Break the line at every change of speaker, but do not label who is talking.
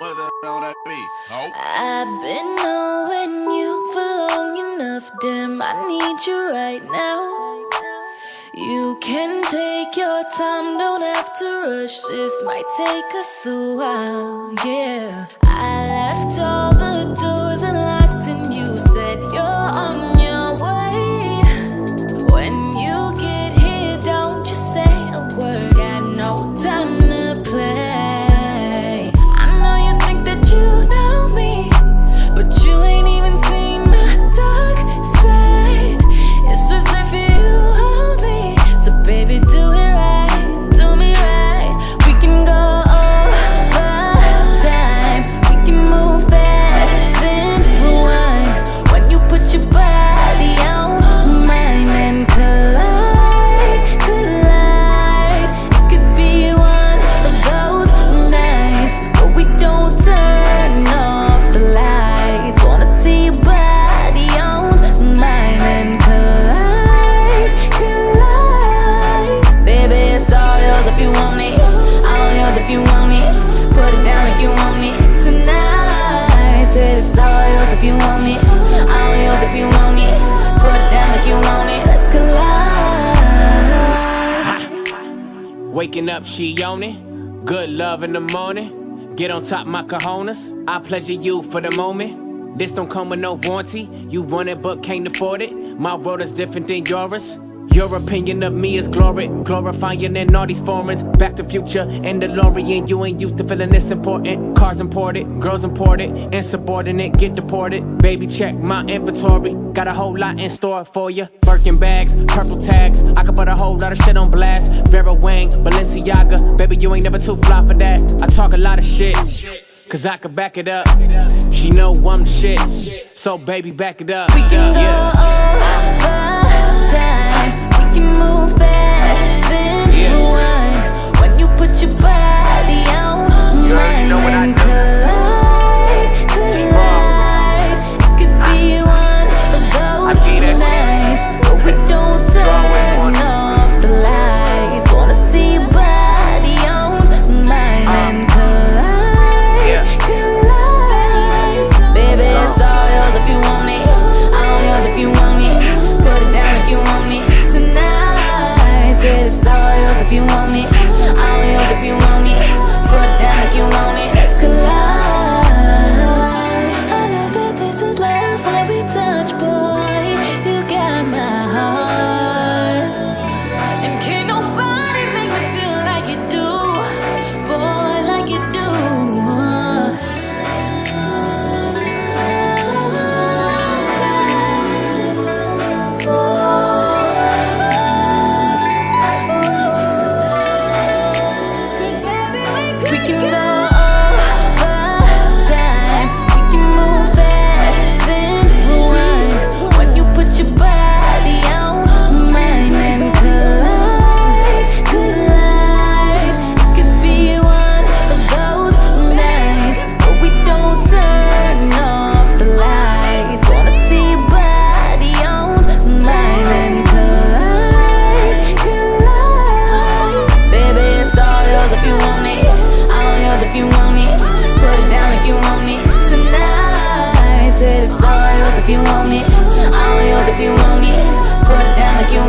on that beat.
I've been knowing you for long enough, damn, I need you right now. You can take your time, don't have to rush. This might take us a while, yeah. I left all the if you want it. All yours if you want it. Put it down like you want it. Let's collide.
Waking up, she on it. Good love in the morning. Get on top my cojones. I pleasure you for the moment. This don't come with no warranty. You want it but can't afford it. My world is different than yours. Your opinion of me is glory, glorifying in all these foreigns. Back to future and DeLorean. You ain't used to feeling this important. Cars imported, girls imported, insubordinate, get deported. Baby, check my inventory. Got a whole lot in store for you. Birkin bags, purple tags. I could put a whole lot of shit on blast. Vera Wang, Balenciaga. Baby, you ain't never too fly for that. I talk a lot of shit. Cause I could back it up. She know I'm the shit. So baby, back it up.
We can go
Yeah.
You want it. All yours if you want it. Put it down like you